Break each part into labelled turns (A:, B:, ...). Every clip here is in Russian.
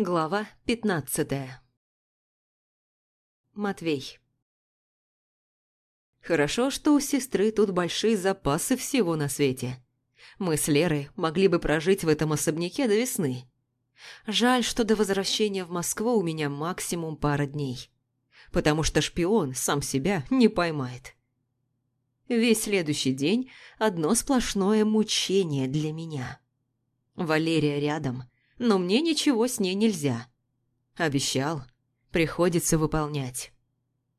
A: Глава пятнадцатая Матвей Хорошо, что у сестры тут большие запасы всего на свете. Мы с Лерой могли бы прожить в этом особняке до весны. Жаль, что до возвращения в Москву у меня максимум пара дней. Потому что шпион сам себя не поймает. Весь следующий день – одно сплошное мучение для меня. Валерия рядом – но мне ничего с ней нельзя. Обещал, приходится выполнять.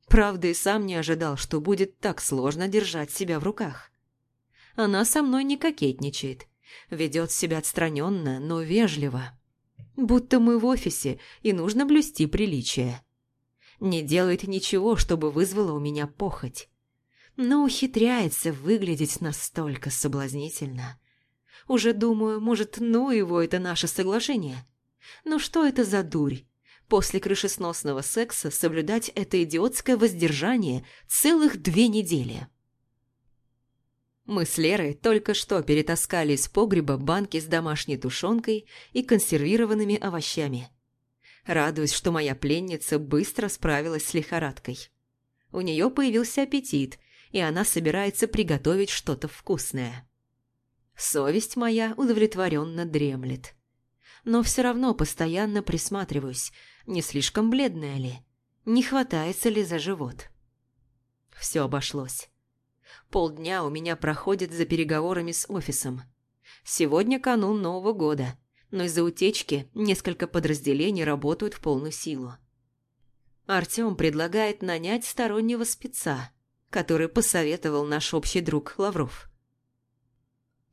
A: Правда, и сам не ожидал, что будет так сложно держать себя в руках. Она со мной не кокетничает, ведет себя отстраненно, но вежливо. Будто мы в офисе, и нужно блюсти приличие. Не делает ничего, чтобы вызвало у меня похоть. Но ухитряется выглядеть настолько соблазнительно – уже думаю, может, ну его это наше соглашение. Но что это за дурь? После крышесносного секса соблюдать это идиотское воздержание целых две недели. Мы с Лерой только что перетаскали из погреба банки с домашней тушенкой и консервированными овощами. Радуюсь, что моя пленница быстро справилась с лихорадкой. У нее появился аппетит, и она собирается приготовить что-то вкусное. Совесть моя удовлетворенно дремлет. Но все равно постоянно присматриваюсь, не слишком бледная ли, не хватается ли за живот. Все обошлось. Полдня у меня проходит за переговорами с офисом. Сегодня канун Нового года, но из-за утечки несколько подразделений работают в полную силу. Артём предлагает нанять стороннего спеца, который посоветовал наш общий друг Лавров.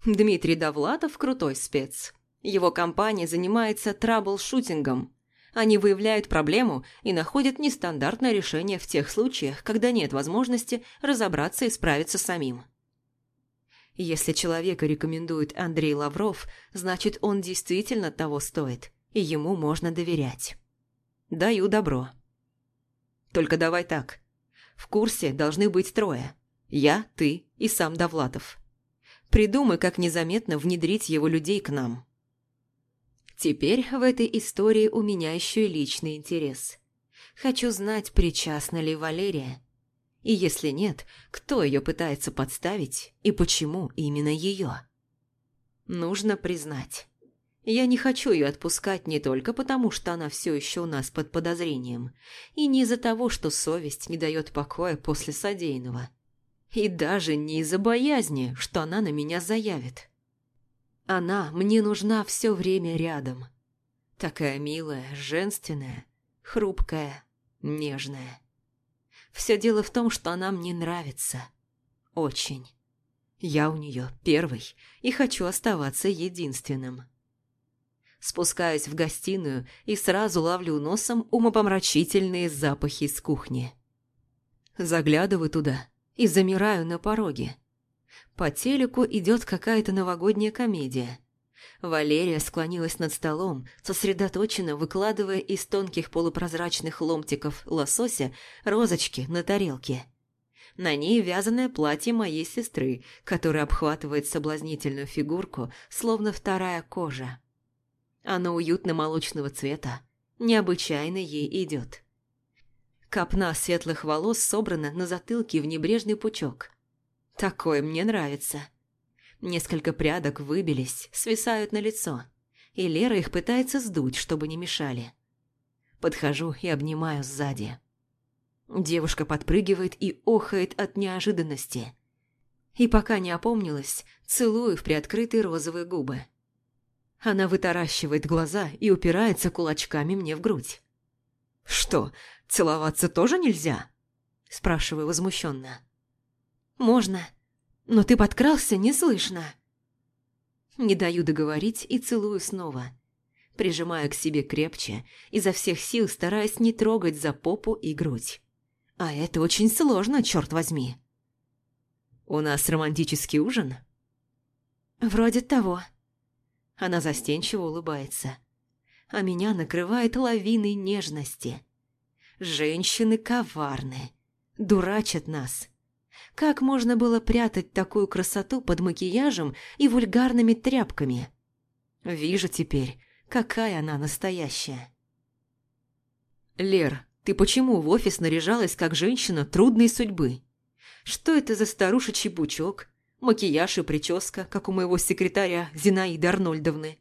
A: Дмитрий Довлатов – крутой спец. Его компания занимается трабл-шутингом. Они выявляют проблему и находят нестандартное решение в тех случаях, когда нет возможности разобраться и справиться самим. Если человека рекомендует Андрей Лавров, значит, он действительно того стоит, и ему можно доверять. Даю добро. Только давай так. В курсе должны быть трое. Я, ты и сам Довлатов. Придумай, как незаметно внедрить его людей к нам. Теперь в этой истории у меня еще и личный интерес. Хочу знать, причастна ли Валерия. И если нет, кто ее пытается подставить и почему именно ее. Нужно признать. Я не хочу ее отпускать не только потому, что она все еще у нас под подозрением, и не из-за того, что совесть не дает покоя после содеянного. И даже не из-за боязни, что она на меня заявит. Она мне нужна все время рядом. Такая милая, женственная, хрупкая, нежная. Все дело в том, что она мне нравится. Очень. Я у нее первый и хочу оставаться единственным. Спускаюсь в гостиную и сразу ловлю носом умопомрачительные запахи из кухни. Заглядываю туда и замираю на пороге. По телеку идет какая-то новогодняя комедия. Валерия склонилась над столом, сосредоточенно выкладывая из тонких полупрозрачных ломтиков лосося розочки на тарелке. На ней вязаное платье моей сестры, которое обхватывает соблазнительную фигурку, словно вторая кожа. Оно уютно-молочного цвета, необычайно ей идет. Копна светлых волос собрана на затылке в небрежный пучок. Такое мне нравится. Несколько прядок выбились, свисают на лицо, и Лера их пытается сдуть, чтобы не мешали. Подхожу и обнимаю сзади. Девушка подпрыгивает и охает от неожиданности. И пока не опомнилась, целую в приоткрытые розовые губы. Она вытаращивает глаза и упирается кулачками мне в грудь. «Что, Целоваться тоже нельзя?» Спрашиваю возмущенно. «Можно, но ты подкрался неслышно». Не даю договорить и целую снова. Прижимаю к себе крепче, изо всех сил стараясь не трогать за попу и грудь. А это очень сложно, черт возьми. «У нас романтический ужин?» «Вроде того». Она застенчиво улыбается. А меня накрывает лавиной нежности. Женщины коварны, дурачат нас. Как можно было прятать такую красоту под макияжем и вульгарными тряпками? Вижу теперь, какая она настоящая. Лер, ты почему в офис наряжалась как женщина трудной судьбы? Что это за старушечий бучок, макияж и прическа, как у моего секретаря Зинаиды Арнольдовны?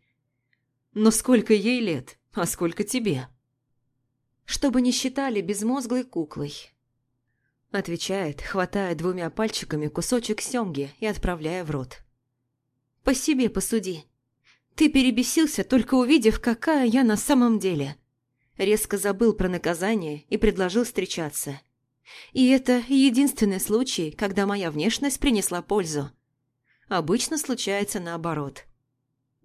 A: Но сколько ей лет, а сколько тебе? Чтобы не считали безмозглой куклой. Отвечает, хватая двумя пальчиками кусочек семги и отправляя в рот. По себе посуди. Ты перебесился, только увидев, какая я на самом деле. Резко забыл про наказание и предложил встречаться. И это единственный случай, когда моя внешность принесла пользу. Обычно случается наоборот.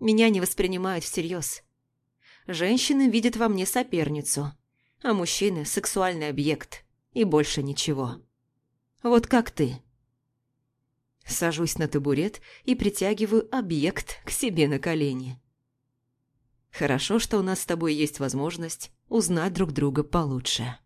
A: Меня не воспринимают всерьез. Женщины видят во мне соперницу, а мужчины – сексуальный объект, и больше ничего. Вот как ты. Сажусь на табурет и притягиваю объект к себе на колени. Хорошо, что у нас с тобой есть возможность узнать друг друга получше.